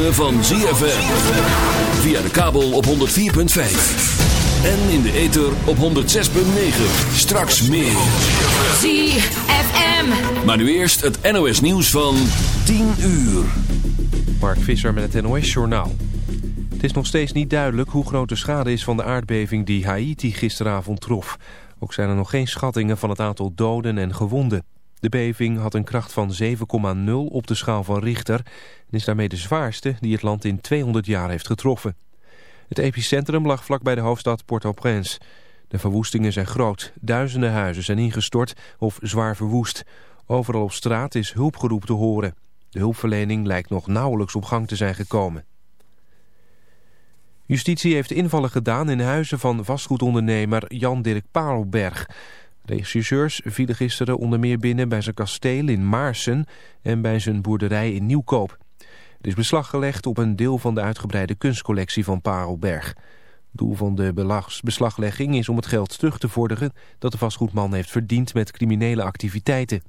Ritme van ZFM. Via de kabel op 104.5. En in de ether op 106.9. Straks meer. ZFM. Maar nu eerst het NOS nieuws van 10 uur. Mark Visser met het NOS Journaal. Het is nog steeds niet duidelijk hoe groot de schade is van de aardbeving die Haiti gisteravond trof. Ook zijn er nog geen schattingen van het aantal doden en gewonden. De beving had een kracht van 7,0 op de schaal van Richter... en is daarmee de zwaarste die het land in 200 jaar heeft getroffen. Het epicentrum lag vlakbij de hoofdstad Port-au-Prince. De verwoestingen zijn groot. Duizenden huizen zijn ingestort of zwaar verwoest. Overal op straat is hulpgeroep te horen. De hulpverlening lijkt nog nauwelijks op gang te zijn gekomen. Justitie heeft invallen gedaan in huizen van vastgoedondernemer Jan-Dirk Parelberg. Regisseurs vielen gisteren onder meer binnen bij zijn kasteel in Maarsen en bij zijn boerderij in Nieuwkoop. Er is beslag gelegd op een deel van de uitgebreide kunstcollectie van Parelberg. Doel van de beslaglegging is om het geld terug te vorderen dat de vastgoedman heeft verdiend met criminele activiteiten.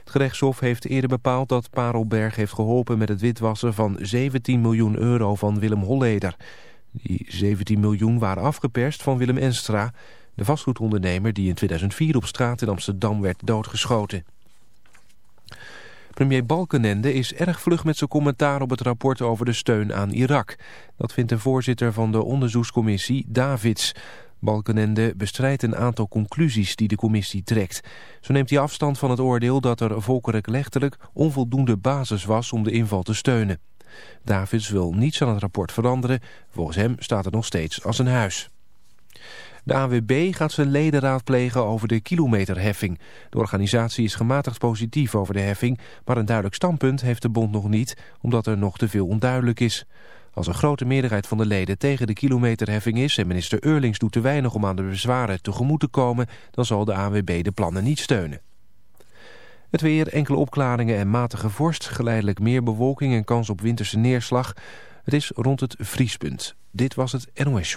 Het gerechtshof heeft eerder bepaald dat Parelberg heeft geholpen met het witwassen van 17 miljoen euro van Willem Holleder. Die 17 miljoen waren afgeperst van Willem Enstra, de vastgoedondernemer die in 2004 op straat in Amsterdam werd doodgeschoten. Premier Balkenende is erg vlug met zijn commentaar op het rapport over de steun aan Irak. Dat vindt de voorzitter van de onderzoekscommissie Davids. Balkenende bestrijdt een aantal conclusies die de commissie trekt. Zo neemt hij afstand van het oordeel dat er volkerenrechtelijk onvoldoende basis was om de inval te steunen. Davids wil niets aan het rapport veranderen. Volgens hem staat het nog steeds als een huis. De AWB gaat zijn leden raadplegen over de kilometerheffing. De organisatie is gematigd positief over de heffing... maar een duidelijk standpunt heeft de bond nog niet... omdat er nog te veel onduidelijk is. Als een grote meerderheid van de leden tegen de kilometerheffing is... en minister Eurlings doet te weinig om aan de bezwaren tegemoet te komen... dan zal de AWB de plannen niet steunen. Het weer, enkele opklaringen en matige vorst, geleidelijk meer bewolking en kans op winterse neerslag. Het is rond het vriespunt. Dit was het NOS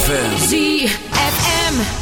ZFM.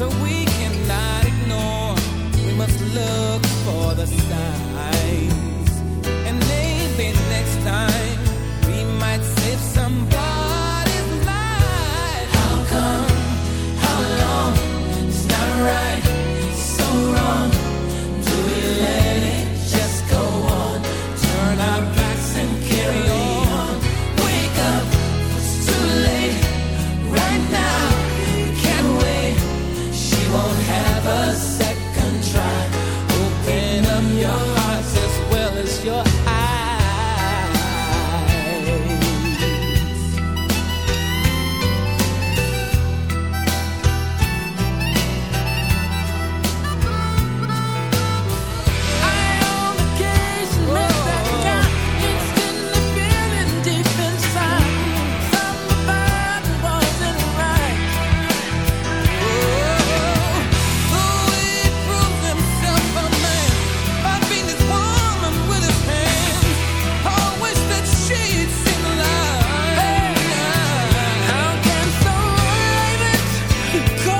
So we cannot ignore, we must look for the signs. In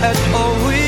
at all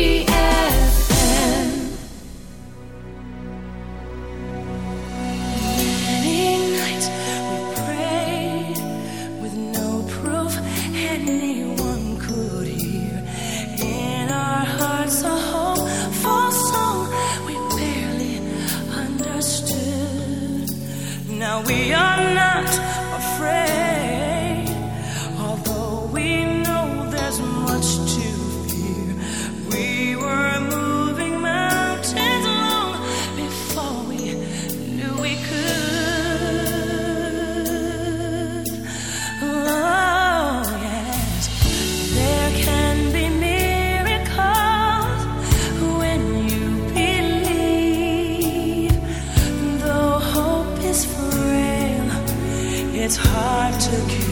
it's hard to kill.